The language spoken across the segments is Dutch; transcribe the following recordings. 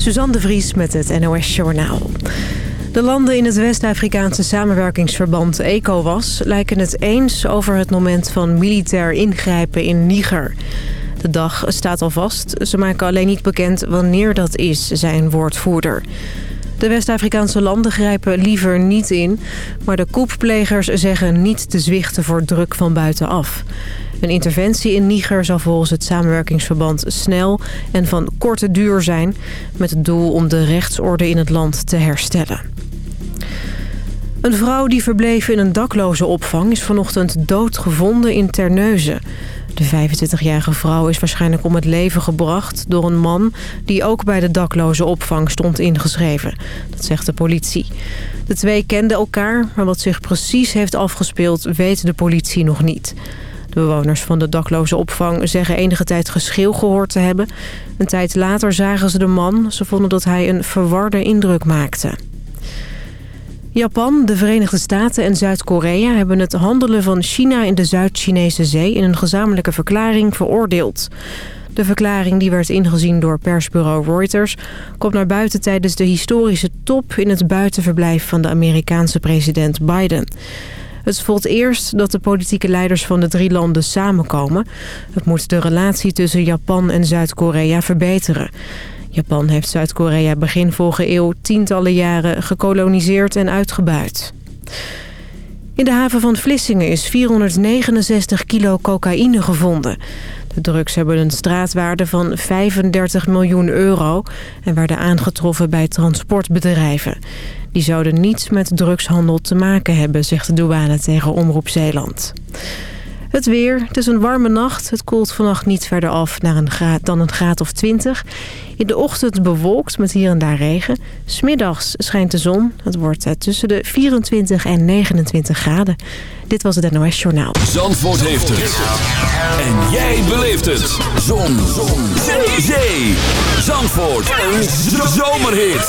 Suzanne de Vries met het NOS Journaal. De landen in het West-Afrikaanse samenwerkingsverband ECOWAS... lijken het eens over het moment van militair ingrijpen in Niger. De dag staat al vast. Ze maken alleen niet bekend wanneer dat is, zei een woordvoerder. De West-Afrikaanse landen grijpen liever niet in... maar de koepplegers zeggen niet te zwichten voor druk van buitenaf. Een interventie in Niger zal volgens het samenwerkingsverband snel en van korte duur zijn... met het doel om de rechtsorde in het land te herstellen. Een vrouw die verbleef in een dakloze opvang is vanochtend doodgevonden in Terneuzen. De 25-jarige vrouw is waarschijnlijk om het leven gebracht door een man... die ook bij de dakloze opvang stond ingeschreven. Dat zegt de politie. De twee kenden elkaar, maar wat zich precies heeft afgespeeld weet de politie nog niet. De bewoners van de dakloze opvang zeggen enige tijd geschil gehoord te hebben. Een tijd later zagen ze de man. Ze vonden dat hij een verwarde indruk maakte. Japan, de Verenigde Staten en Zuid-Korea hebben het handelen van China in de Zuid-Chinese zee in een gezamenlijke verklaring veroordeeld. De verklaring die werd ingezien door persbureau Reuters... komt naar buiten tijdens de historische top in het buitenverblijf van de Amerikaanse president Biden. Het is eerst dat de politieke leiders van de drie landen samenkomen. Het moet de relatie tussen Japan en Zuid-Korea verbeteren. Japan heeft Zuid-Korea begin vorige eeuw tientallen jaren gekoloniseerd en uitgebuit. In de haven van Vlissingen is 469 kilo cocaïne gevonden. De drugs hebben een straatwaarde van 35 miljoen euro... en werden aangetroffen bij transportbedrijven. Die zouden niets met drugshandel te maken hebben, zegt de douane tegen Omroep Zeeland. Het weer. Het is een warme nacht. Het koelt vannacht niet verder af naar een graad, dan een graad of 20. In de ochtend bewolkt met hier en daar regen. Smiddags schijnt de zon. Het wordt eh, tussen de 24 en 29 graden. Dit was het NOS Journaal. Zandvoort heeft het. En jij beleeft het. Zon. zon. Zee. Zee. Zandvoort. Een zomerhit.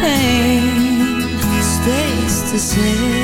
pain stays the same.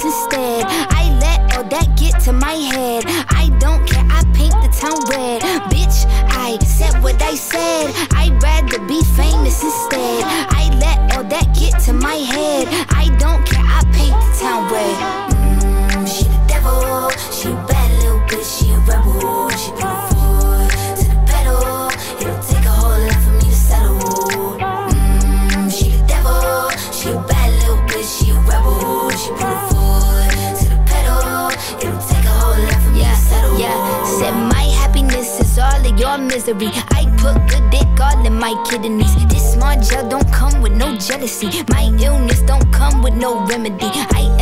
instead. I let all that get to my head. My kidneys. This smart gel don't come with no jealousy. My illness don't come with no remedy. I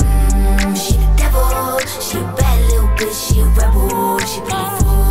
She a bad little bitch, she a rebel. She put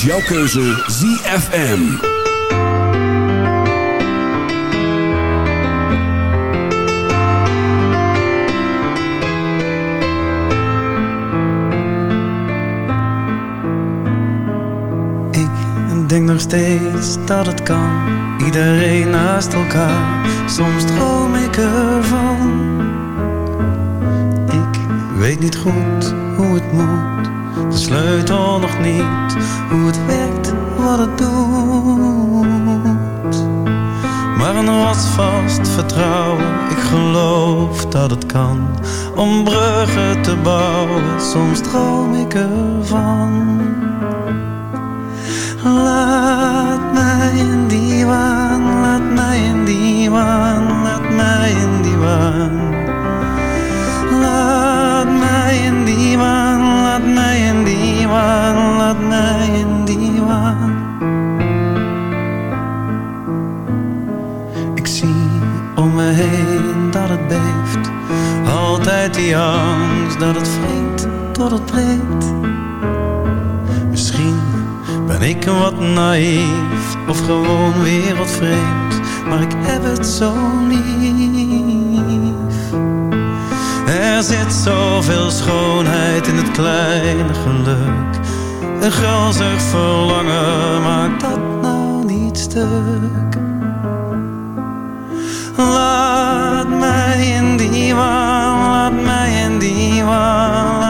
Is jouw keuze ZFM. Ik denk nog steeds dat het kan. Misschien ben ik wat naïef of gewoon weer wat vreemd, maar ik heb het zo lief. Er zit zoveel schoonheid in het kleine geluk. Een gulzig verlangen maakt dat nou niet stuk. Laat mij in die waan, laat mij in die waan.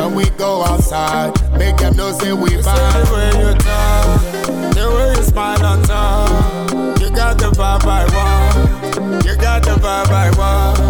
Hold my hand. When we go outside, make them know say we bomb. The way you talk, the way you smile on top. You got the vibe I want. You got the vibe I want.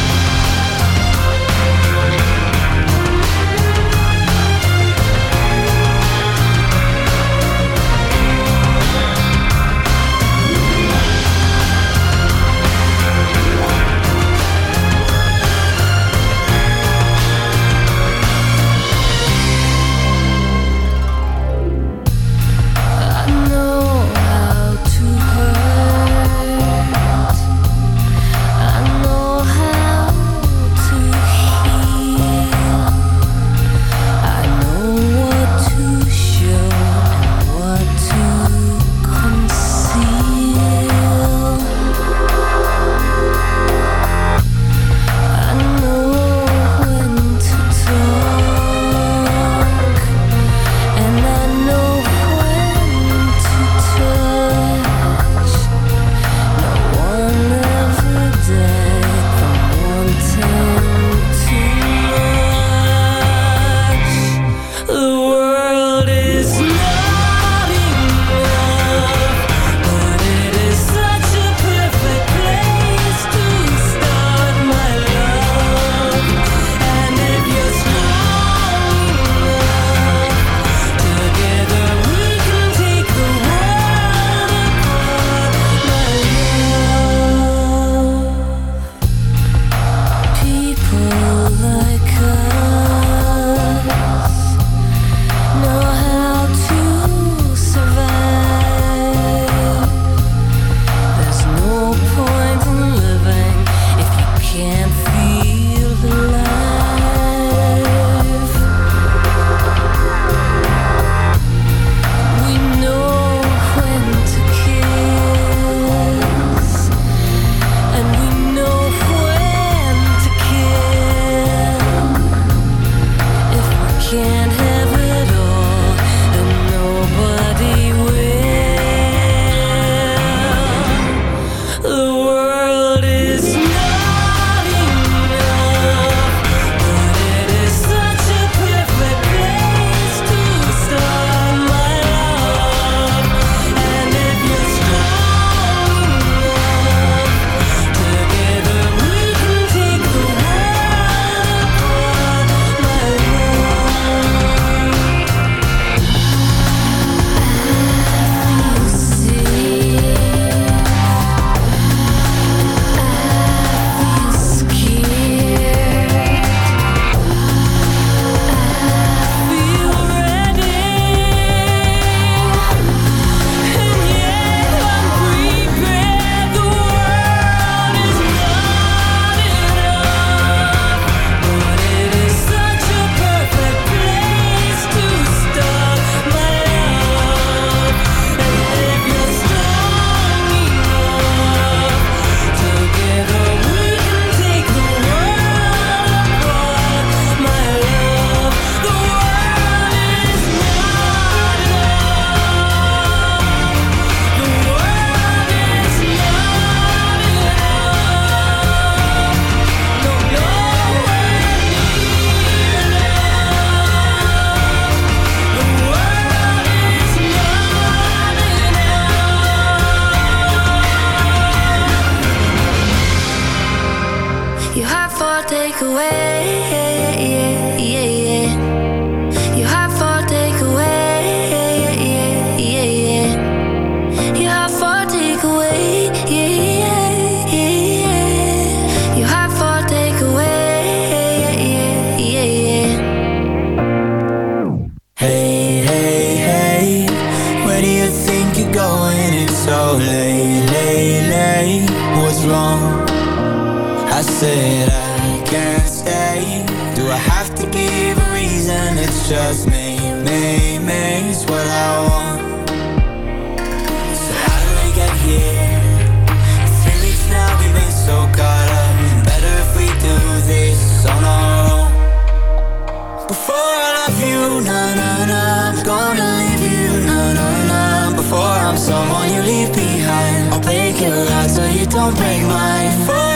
I'm someone you leave behind. I'll break your heart so you don't break mine.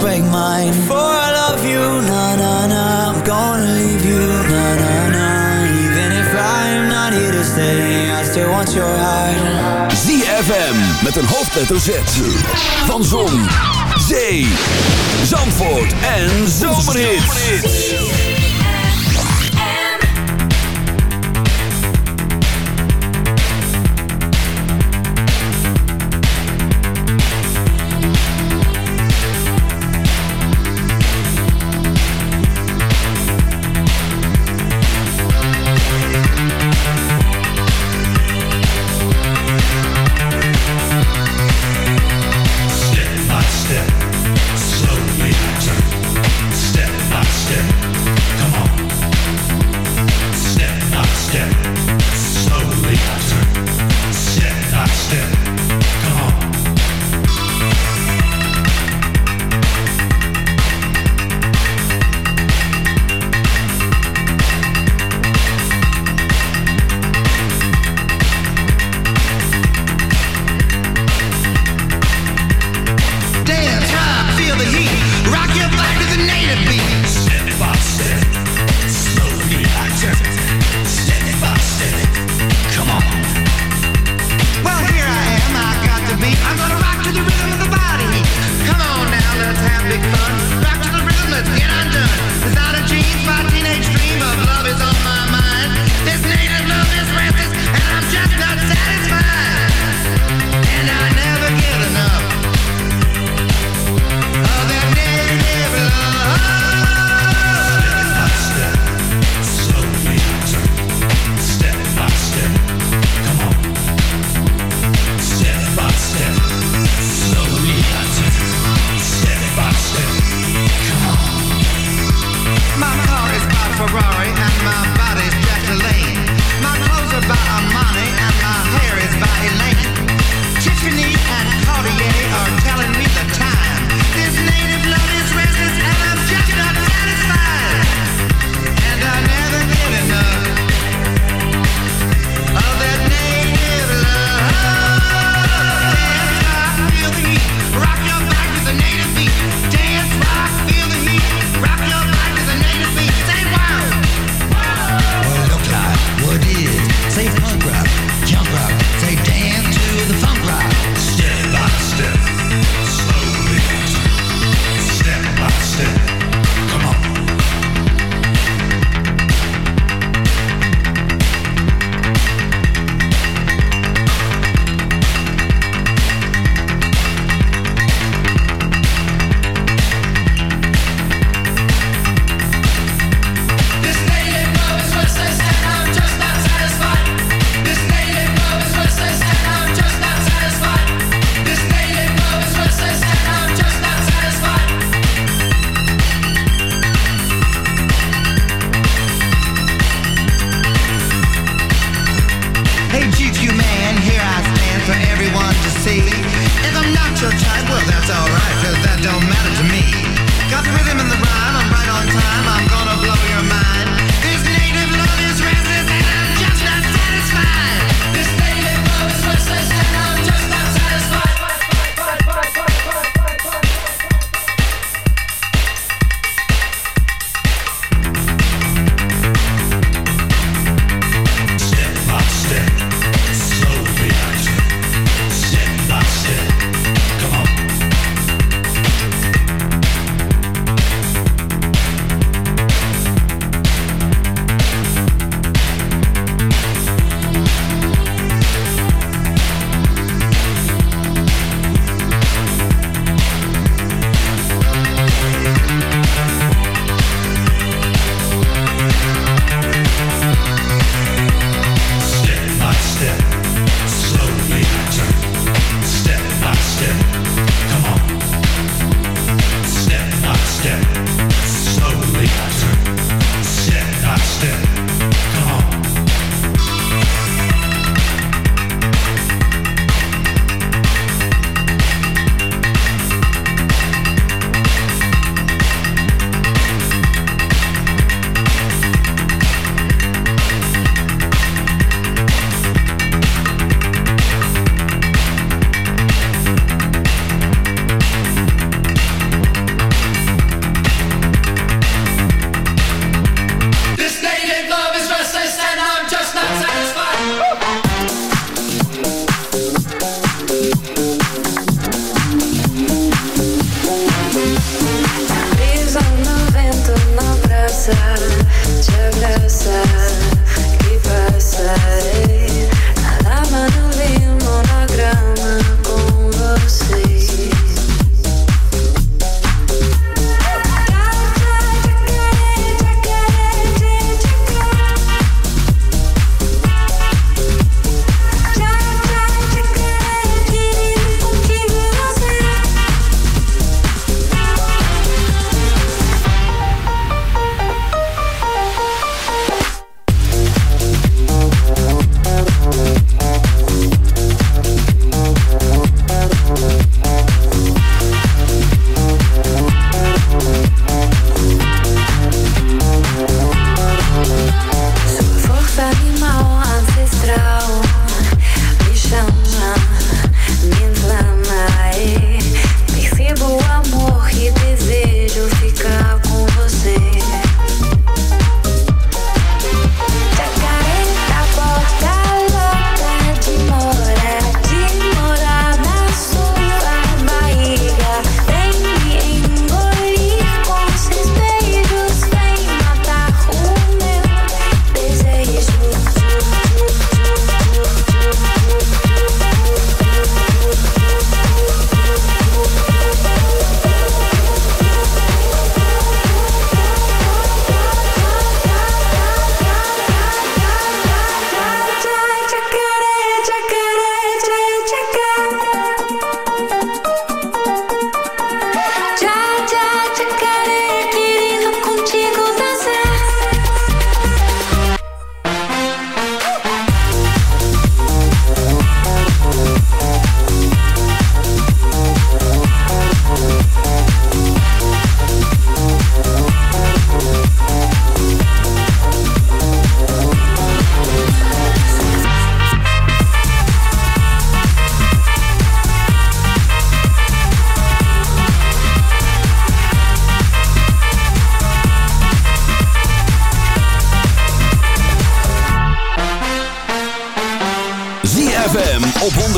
break mine. For I love you, na na na I'm gonna leave you, na na na. Even if I'm not here to stay I still want your heart. ZFM, met een hoofdletter Z. Van Zon, Zee, Zandvoort en Zomerhits.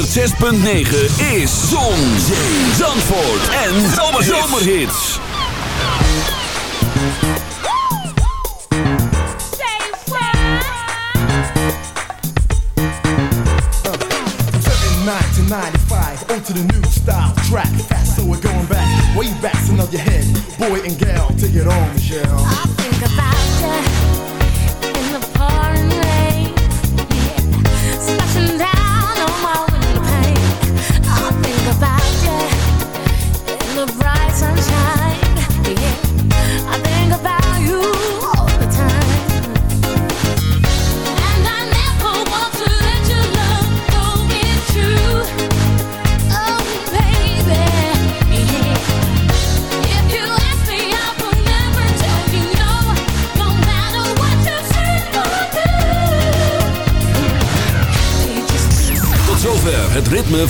106.9 is Zon, Zee, Zandvoort en Zomerhits. 79 to 95, onto the new style track. So we're going back, way back, so nod your head. Boy and gal,